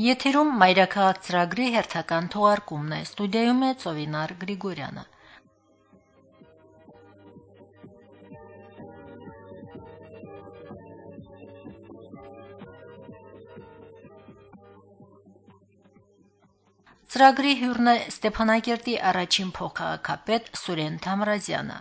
Եթերում «Մայրաքաղաք» ծրագրի հերթական թողարկումն է։ Ստուդիայում է Ծովինար Գրիգորյանը։ Ծրագրի հյուրն է Ստեփանակերտի առաջին փոխքաղաքապետ Սուրեն Թամրազյանը։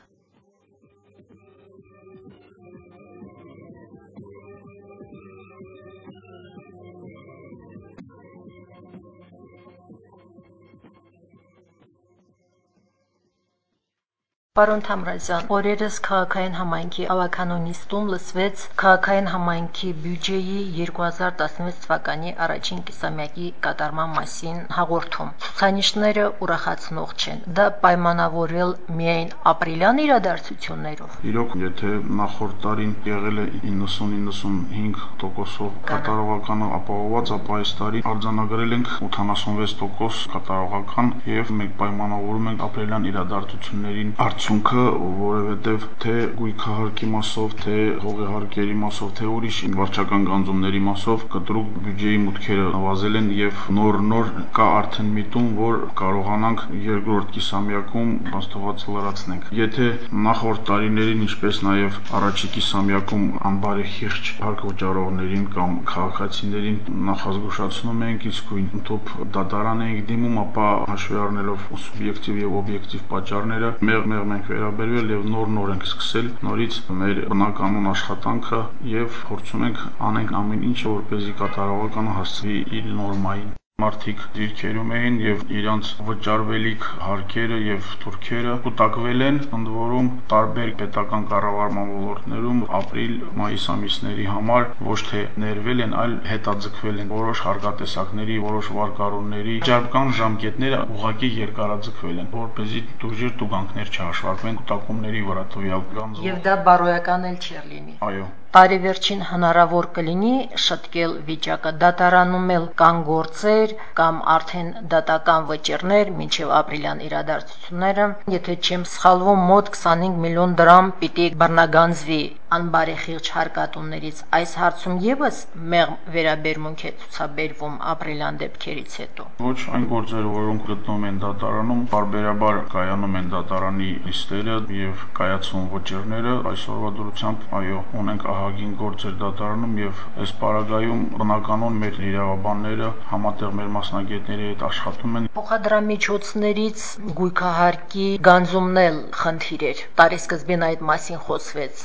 Պարոն Թամրազյան, օրերս քաղաքային համայնքի ավականու նիստում լսվեց քաղաքային համայնքի բյուջեի 2016 թվականի առաջին կիսամյակի կատարման մասին հաղորդում։ Ցուցանիշները ուրախացնող չեն։ Դա պայմանավորվել միայն ապրիլյան իրադարձություններով։ Իրոք, եթե նախորդ տարին եղել է 90-95%-ով կատարողականը ապահովված, ապա այս տարի արձանագրել ենք 86% կատարողական եւ մենք պայմանավորում ենք ապրիլյան իրադարձություններին արդյունքը, որովհետեւ թե գույքահարկի մասով, թե հողեղարկերի մասով, թե ուրիշ վարչական գանձումների մասով կտրուկ բյուջեի մուտքերը նվազել են եւ նոր-նոր կա արդեն միտում, որ կարողանանք երկրորդ կիսամյակում Աստված լրացնենք։ Եթե նախորդ տարիներին, ինչպես նաեւ առաջի կիսամյակում անբարեխիղճ հարկվճարողներին կամ քաղաքացիներին նախազգուշացնում էինք, իսկույն ընդհանուր դատարան էինք դիմում, ապա հաշվի առնելով սուբյեկտիվ եւ օբյեկտիվ պատճառները, մեղ-մեղ ենք վերաբերվել եւ նոր-նոր ենք սկսել նորից մեր բնականոն աշխատանքը եւ փորձում ենք անենք ամեն ինչը, որպեսզի կատարողականը հասցվի իր նորմային մարդիկ դիրքերում էին եւ իրանց վճարվելիք հարկերը եւ թուրքերը կուտակվել են, ընդ որում տարբեր պետական կառավարման ոլորտներում ապրիլ-մայիս ամիսների համար ոչ թե ներվել են, այլ հետաձգվել են որոշ հարկատեսակների, որոշ վարկառունների վճարման ժամկետները ուղղակի երկարաձգվել են, որպեսզի տուժիր տուգանքներ չհաշվարկվեն կուտակումների վրա տվյալ գանձով։ Եվ դա բարոյական էլ չէր լինի։ Այո, տարեվերջին հնարավոր կլինի շտկել վիճակը, դատարանում էլ կան գործեր կամ արդեն դատական վճիռներ մինչև ապրիլյան իրադարձությունները, եթե չեմ սխալվում, մոտ 25 միլիոն դրամ պիտի բռնագանձվի անբարեխիղճ հարկատուներից։ Այս հարցում եւս մեղմ վերաբերմունք է ցուցաբերվում ապրիլյան դեպքերից հետո։ Ոչ այն գործերը, որոնք գտնվում են դատարանում, բարբերաբար կայանում են դատարանի նիստերը եւ կայացվում վճիռները, այսօրվա դրությամբ այո, ունենք ահագին գործեր դատարանում եւ այս պարագայում բնականon մեր իրավաբանները համատեղ մեր մասնագետների հետ աշխատում են փոխադրամիջոցներից գույքահարկի գանձումն էլ խնդիր էր։ Տարեսկզբին այդ մասին խոսվեց։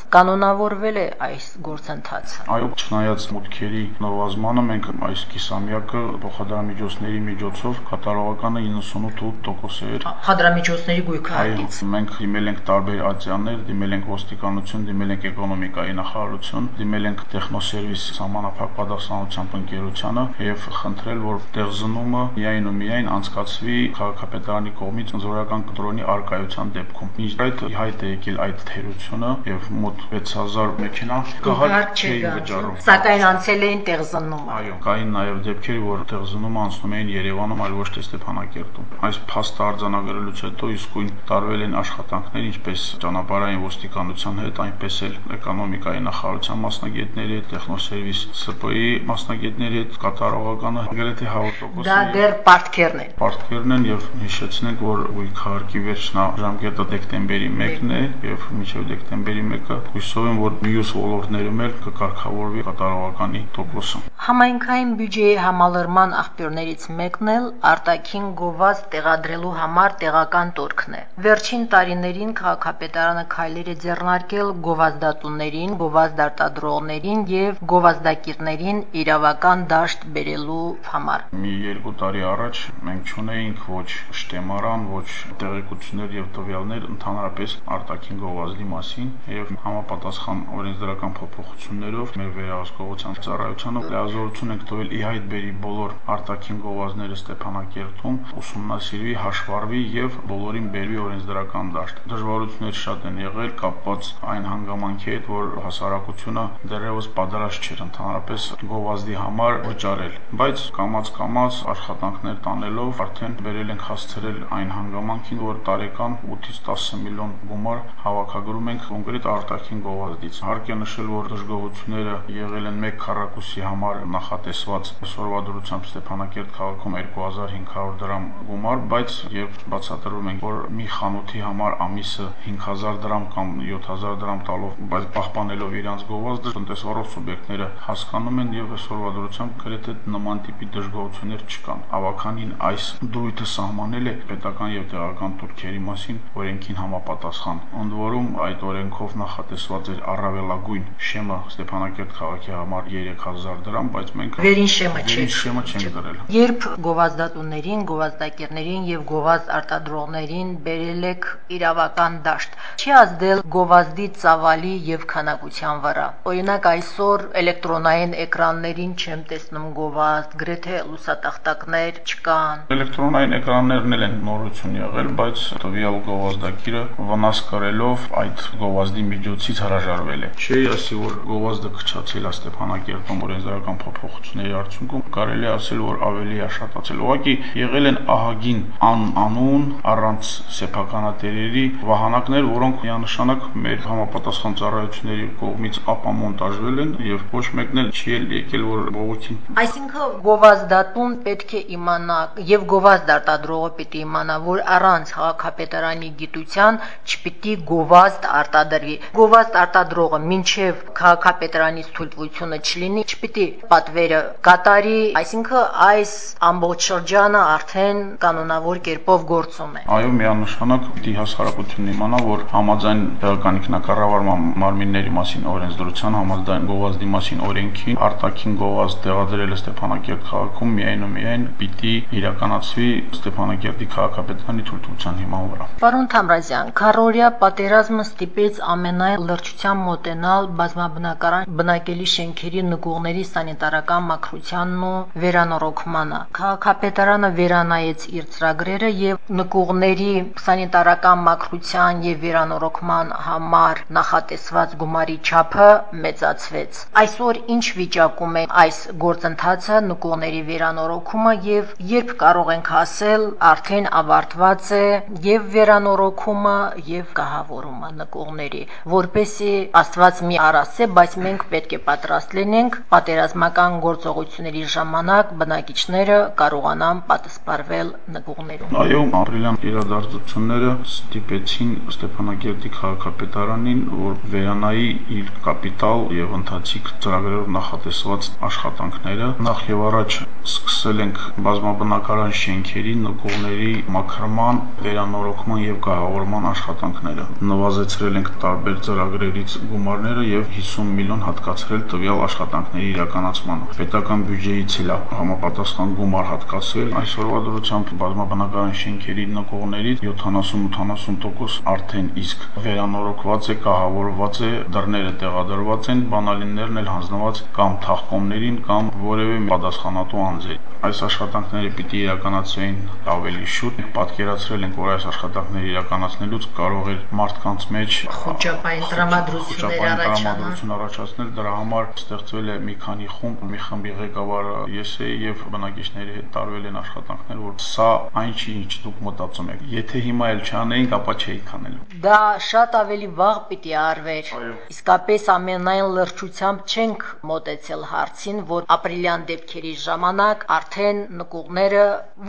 Կանոնավորվել է այս գործընթացը։ Այո, չնայած մուտքերի նվազմանը, մենք այս կիսամյակը փոխադրամիջոցների միջոցով կատարողականը 98.8% էր։ Փոխադրամիջոցների գույքահարկից։ Մենք դիմել ենք տարբեր ատյաններ, դիմել ենք ոստիկանություն, դիմել ենք էկոնոմիկայի նախարարություն, դիմել ենք Տեխնոսերվիս համանախապակ պատասխանությամբ ընկերությանը եւ խնդրել, որ տեղզնումը միայն ու միայն անցկացվի քաղաքապետարանի կողմից ընձորական կտրոնի արկայության դեպքում։ Մինչ այդ հայտ է եկել այդ թերությունը եւ մոտ 6000 մեքենա գահակ չէին վճարում։ Սակայն անցել էին տեղզնումը։ Այո, կային նաեւ դեպքեր, որ տեղզնումը անցնում էին Երևանում, այլ ոչ թե Ստեփանակերտում։ Այս փաստը արձանագրելուց հետո իսկույն տարվել են աշխատանքներ ինչպես ճանապարհային ոստիկանության հետ, այնպես էլ էկոնոմիկայի նախարարության մասնագետների հետ, Տեխնոսերվիս ՍՊ-ի մասնագետների հետ կատարողականը գրեթե 100%։ Դա դեռ պարտքերն են։ Պարտքերն են եւ հիշեցնենք, որ գույքահարկի վերջնաժամկետը դեկտեմբերի 1-ն է եւ մինչեւ դեկտեմբերի 1-ը հույսով եմ, որ մյուս ոլորտներում էլ կկարգավորվի կատարողականի տոկոսը։ Համայնքային բյուջեի համալրման աղբյուրներից մեկն էլ արտաքին գովազդ տեղադրելու համար տեղական տորքն է։ Վերջին տարիներին քաղաքապետարանը քայլեր է ձեռնարկել գովազդատուներին, գովազդարտադրողներին եւ գովազդակիրներին իրավական դաշտ բերելու համար։ Մի երկու տարի առաջ մենք չունեինք ոչ շտեմարան, ոչ տեղեկություններ եւ տվյալներ ընդհանրապես արտաքին գովազդի մասին եւ համապատասխան օրենսդրական փոփոխություններով մեր վերահսկողության ծառայությանը լիազորություն ենք տվել ի հայտ բերի բոլոր արտաքին գովազդները Ստեփանակերտում, ուսումնասիրվի, հաշվառվի եւ բոլորին բերվի օրենսդրական դաշտ։ Դժվարություններ շատ են եղել կապված այն հանգամանքի հետ, որ հասարակությունը դեռևս պատրաստ չէր ընդհանրապես գովազդի համար վճարել, բայց կամաց-կամաց աշխատանքներ տանելով արդեն վերել ենք հասցրել այն հանգամանքին, որ տարեկան 8-ից 10 միլիոն գումար հավաքագրում ենք կոնկրետ արտաքին գովազդի ոլորտից։ Հարկ է նշել, որ դժգոհությունները եղել են 1 քառակուսի համար նախատեսված այսօրվա դրությամբ Ստեփանակերտ քաղաքում 2500 դրամ գումար, բայց երբ բացատրում ենք, որ մի խանութի համար ամիսը 5000 դրամ կամ 7000 դրամ տալով, բայց պահպանելով իրանց գովազդը, տնտեսվարող սուբյեկտները հասկանում են եւ այսօրվա դրությամբ գրեթե նման տիպի դժգոհություններ չկան։ Ավականին այս դույթը սահմանել է պետական եւ տեղական турքերի մասին օրենքին համապատասխան։ Ընդ որում այդ օրենքով նախատեսված էր առավելագույն շեմը Ստեփանակերտ քաղաքի համար 3000 դրամ, բայց մենք վերին շեմը վերին շեմը չենք դրել։ Երբ գովազդատուներին, գովազդակերներին եւ գովազդ արտադրողներին բերել եք իրավական դաշտ, չի ազդել գովազդի ծավալի եւ քանակության վրա։ Օրինակ այսօր էլեկտրոնային էկրաններին չեմ տեսնում գովազդ, գրեթե լուսատախտակներ չկան։ Էլեկտրոնային էկրաններն էլ են նորություն եղել, բայց տվյալ գովազդակիրը վնաս կրելով այդ գովազդի միջոցից հրաժարվել է։ Չի ասի, որ գովազդը քչացել է Ստեփանակերտում օրենսդրական փոփոխությունների արդյունքում, կարելի է ասել, որ ավելի է շատացել։ Ուղղակի եղել են ահագին անանուն առանց սեփականատերերի վահանակներ, որոնք միանշանակ մեր համապատասխան ծառայությունների կողմից ապամոնտաժվել են եւ ոչ մեկն էլ չի եկել որ բողոքի։ Այսինքն գովազդատուն պետք է իմանա եւ գովազդ արտադրողը պիտի իմանա, որ առանց քաղաքապետարանի գիտության չպիտի գովազդ արտադրվի։ Գովազդ արտադրողը մինչեւ քաղաքապետարանից թույլտվությունը չլինի, չպիտի պատվերը կատարի, այսինքն այս ամբողջ շրջանը արդեն կանոնավոր կերպով գործում է։ Այո, միանշանակ պիտի հասարակությունն իմանա, որ համաձայն տեղական ինքնակառավարման մարմինների մասին օրենսդրության համաձայն գովազդի մասին օրենքի արտաքին գովազդ տեղադրելը Ստեփանակերտ քաղաքում միայն ու միայն պիտի իրականացվի Ստեփանակերտի քաղաքապետարանի թույլտվության հիման վրա։ Պարոն Թամրազյան, քարորիա պատերազմը ստիպեց ամենայն լրջությամբ մոտենալ բազմաբնակարան բնակելի շենքերի նկուղների սանիտարական մաքրությանն ու վերանորոգմանը։ Քաղաքապետարանը վերանայեց իր ծրագրերը եւ նկուղների սանիտարական մաքրության եւ վերանորոգման համար նախատեսված գումարի չափը մեծացվեց։ Այսօր ինչ վիճակում է այս գործընթացը, նկուղների վերանորոգումը եւ երբ կարող ենք ասել արդեն ավարտված է եւ վերանորոգումը եւ կահավորումը նկուղների, որպեսի Աստված մի առասցե, բայց մենք պետք է պատրաստ լինենք պատերազմական գործողությունների ժամանակ բնակիչները կարողանան պատասպարվել նկուղներում։ Այո, ապրիլյան իրադարձությունները ստիպեցին Ստեփանակերտի քաղաքապետարանին, որ վերանայի իր կապիտալ եւ ընթացիկ ծրագրերով նախատեսված աշխատանքները։ Նախ եւ առաջ սկսել ենք բազմաբնակարան շենքերի նկուղների մաքրման, վերանորոգման եւ կահավորման աշխատանքները։ Նվազեցրել ենք տարբեր ծրագրերից գումարները եւ 50 միլիոն հատկացրել տվյալ աշխատանքների իրականացմանը։ Պետական բյուջեից էլ համապատասխան գումար հատկացվել։ Այսօրվա դրությամբ բազմաբնակարան շենքերի նկուղներից 70-80% արդեն իսկ վերանորոգված է, կահավորված է, դռները տեղադրված են, բանալիներն էլ հանձնված կամ թաղկոմներին կամ որևէ պատասխանատու անձերի։ Այս աշխատանքները պիտի իրականացվեին ավելի շուտ։ Պատկերացրել ենք, որ այս աշխատանքները իրականացնելուց կարող էր մարդկանց մեջ խոճապային տրամադրություններ առաջացնել։ առաջացնել։ Դրա համար ստեղծվել է մի քանի խումբ, մի խմբի ղեկավարը ես էի եւ բնակիչների հետ տարվել են աշխատանքներ, որ սա այն չի, ինչ դուք մտածում եք։ Եթե հիմա էլ չանեինք, ապա չէիք անելու։ Դա շատ ավելի վաղ պիտի արվեր։ Իսկապես ամենայն լրջությամբ չենք մոտեցել հարցին, որ ապրիլյան դեպքերի ժամանակ արդեն նկուղները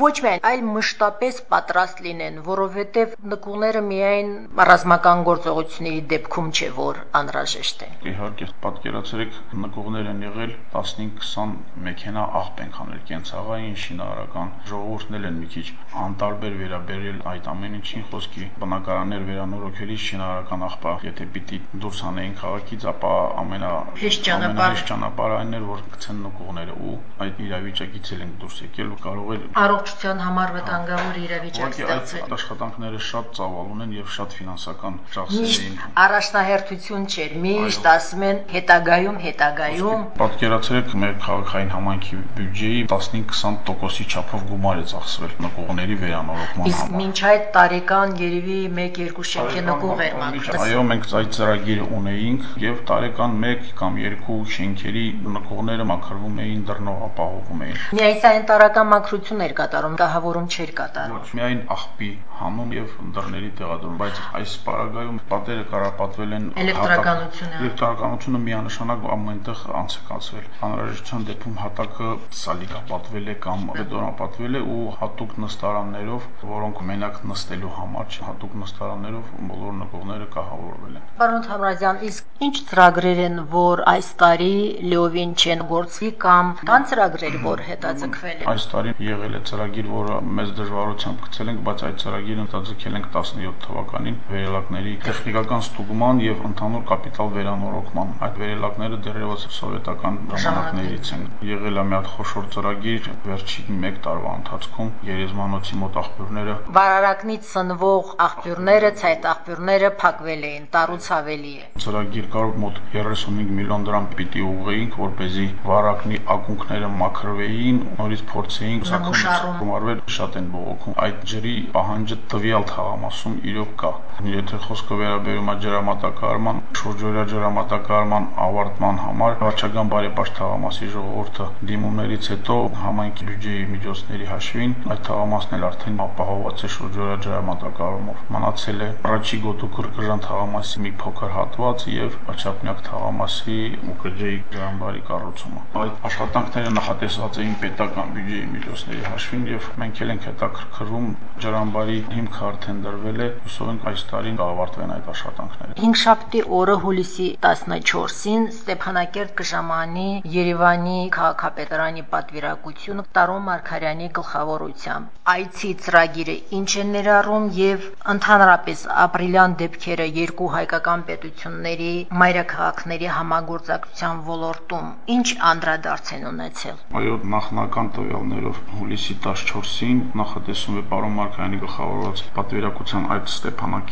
ոչ միայն, այլ մշտապես պատրաստ լինեն, որովհետև նկուղները միայն ռազմական գործողությունների դեպքում չէ, որ անհրաժեշտ է։ Իհարկե, պատկերացրեք, նկուղներ են եղել 15-20 մեքենա աղբ ենք անել կենցաղային, շինարարական, ժողովուրդն էլ են մի քիչ անտարբեր վերաբերել այդ ամեն ինչին խոսքի բնակարաններ վերանորոգելիս շինարարական աղբա, եթե պիտի դուրս հանեին քաղաքից, ապա ամենա հեշտ ճանապարհ ճանապարհը այն էր, որ գցեն նկուղները ու այդ իրավիճակից էլ ենք դուրս եկել ու կարող էր առողջության համար վտանգավոր իրավիճակ ստեղծել։ Այդ աշխատանքները շատ ծավալ ունեն եւ շատ ֆինանսական ծախսեր էին։ Առաջնահերթություն չէր, միշտ ասում են հետագայում, հետագայում։ Պատկերացրեք, մեր քաղաքային համայնքի բյուջեի 15-20%-ի չափով գումար է ծախսվել նկուղների վերանորոգման համար։ Իսկ մինչ այդ տարեկան երևի 1-2 շենքի նկուղ էր մաքրվում։ Այո, մենք այդ ծրագիրը ունեինք եւ տարեկան 1 կամ 2 շենքերի նկուղները մաքրվում էին, դռնով ապահովում էին։ Միայն սանիտարական մաքրություն էր կատարում, կահավորում չէր կատարում։ Ոչ, միայն աղբի հանում եւ դռների տեղադրում, բայց այս պարագայում պատերը կարապատվել են էլեկտրականությունը էլեկտրականությունը միանշանակ ամենտեղ անց է կացվել։ Անհրաժեշտության դեպքում հատակը սալիկապատվել է կամ բետոնապատվել է ու հատուկ նստարաններով, որոնք մենակ նստելու համար, հատուկ նստարաններով բոլոր նկողները կահավորվել են։ Պարոն Թամրազյան, իսկ ինչ ծրագրեր են, որ այս տարի լիովին չեն գործվի կամ կան ծրագրեր, որ հետաձգվել են։ Այս տարի եղել է ծրագիր, որը մեծ դժվարությամբ գցել ենք, բայց այդ ծրագիրը հետաձգել ենք 17 թվականին վերելակների տեխնիկական ստուգման եւ ընդհանուր կապիտալ վերանորոգման։ Այդ վերելակները դեռևս սովետական ժամանակներից են։ Եղել է մի հատ խոշոր ծրագիր վերջին 1 տարվա ընթացքում Երեզմանոցի մոտ աղբյուրները Վարարակնից սնվող աղբյուրները, ցայտ աղբյուրները փակվել էին, տառուցավելի է։ Ծրագիր կար մոտ 35 միլիոն դրամ պիտի ուղղեինք, որ เป զի վարակնի ակունքները մաքրվեին, նորից փորձեինք Նմուշարում շատ են բողոքում։ Այդ ջրի պահանջը տվյալ թաղամասում իրոք կա։ Եթե խոսքը վերաբերում է ջրամատակարարման, շուրջօրյա ջրամատակարարման ավարտման համար վարչական բարեպաշտ թաղամասի ժողովուրդը դիմումներից հետո համայնքի բյուջեի միջոցների հաշվին այդ թաղամասն էլ արդեն ապահովված է շուրջօրյա ջրամատակարարումով։ Մնացել է Առաջի գոտու Կրկժան թաղամասի մի փոքր հատված եւ Աչափնյակ թաղամասի Մուկրեջեի ջրամբարի կառուցումը։ Այդ աշխատանքները նախատեսված էին պետական բյուջեի միջոցների հաշվին եւ մենք էլ ենք հետաքրքրվում ջրամբարի հիմքը արդեն դրվել է, հուսով ենք այս տարին կավարտվեն այդ աշխատանքները։ Հինգշաբթի օրը հուլիսի 14-ին Ստեփանակերտ կժամանի Երևանի քաղաքապետարանի պատվիրակությունը Տարոն Մարգարյանի գլխավորությամբ։ Այցի ծրագիրը ինչ է ներառում եւ ընդհանրապես ապրիլյան դեպքերը երկու հայկական պետությունների մայրաքաղաքների համագործակցության ոլորտում ինչ անդրադարձ են ունեցել։ Այո, նախնական տվյալներով հուլիսի 14-ին նախատեսում է պարոն Մարգարյանի գլխավորված պատվիրակության այց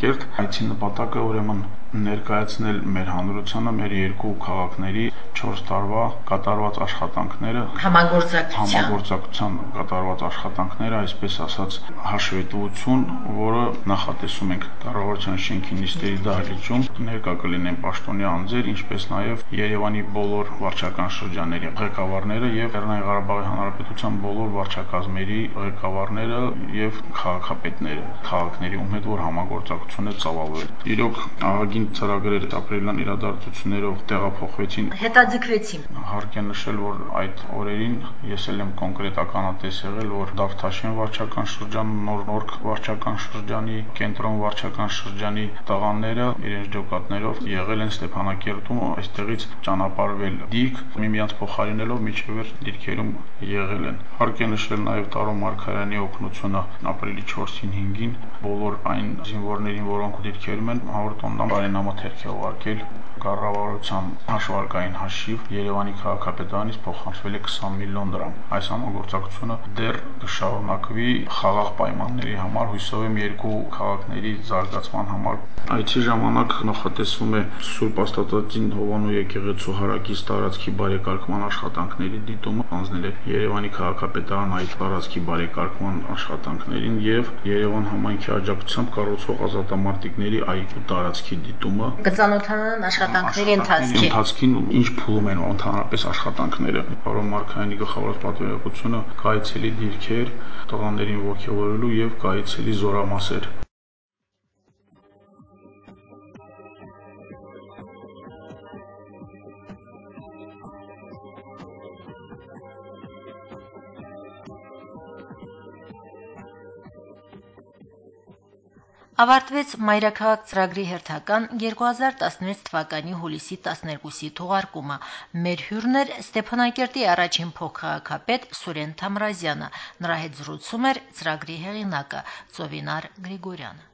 Ստեփանակերտ։ Այցի նպատակը ուրեմն ներկայացնել մեր հանրությանը մեր երկու քաղաքների 4 տարվա կատարված աշխատանքները համագործակցության համագործակցության կատարված աշխատանքները, այսպես ասած, հաշվետվություն, որը նախատեսում ենք կառավարության շենքի նիստերի դահլիճում ներկա կլինեն պաշտոնյա անձեր, ինչպես նաև Երևանի բոլոր վարչական շրջանների ղեկավարները եւ Լեռնային Ղարաբաղի Հանրապետության բոլոր վարչակազմերի ղեկավարները եւ քաղաքապետները, քաղաքների ում հետ որ համագործակցություն է ծավալվել։ Իրոք ահագին ծրագրեր ապրիլյան իրադարձություններով տեղափոխվեցին, հետաձգվեցին։ Հարկ է նշել, որ այդ օրերին ես էլ եմ կոնկրետ ականատես եղել, որ Դավթաշեն վարչական շրջանում, Նոր վարչական շրջանի, Կենտրոն վարչական շրջանի տղաները իրենց ջոկատներով եղել են Ստեփանակերտում, այստեղից ճանապարհվել դիկ, միմյանց փոխարինելով միջև վերջ դիրքերում եղել են։ Հարկ է նշել նաև Տարոն Մարգարյանի օգնությունը ապրիլի 4-ին 5-ին բոլոր այն զինվորներին, որոնք դիրքերում են, 100 տոննա բարենամոթերք է ուղարկել կառավարության հաշվարկային հաշիվ Երևանի քաղաքապետարանից փոխանցվել է 20 միլիոն դրամ։ Այս համագործակցությունը դեռ կշարունակվի խաղաղ պայմանների համար, հուսով եմ երկու քաղաքների զարգացման համար Այցի ժամանակ նախատեսվում է Սուրբ Աստվածածին Հովանու եկեղեցու հարակից տարածքի բարեկարգման աշխատանքների դիտումը, հանձնել է Երևանի քաղաքապետարան այդ տարածքի բարեկարգման աշխատանքներին եւ Երևան համայնքի աջակցությամբ կառուցվող ազատամարտիկների այգու տարածքի դիտումը։ Կծանոթանան աշխատանքների ընթացքին։ Ընթացքին ինչ փուլում են ընդհանրապես աշխատանքները։ Պարոն Մարկայանի գլխավորած պատվիրակությունը կայցելի դիրքեր տղաներին ողջևորելու եւ կայցելի զորամասեր Ավարտվեց Մայրաքաղաք ծրագրի հերթական 2016 թվականի հուլիսի 12-ի թողարկումը։ Մեր հյուրն էր Ստեփանակերտի առաջին փոխքաղաքապետ Սուրեն Թամրազյանը։ Նրա հետ զրուցում էր ծրագրի հեղինակը Ծովինար Գրիգորյանը։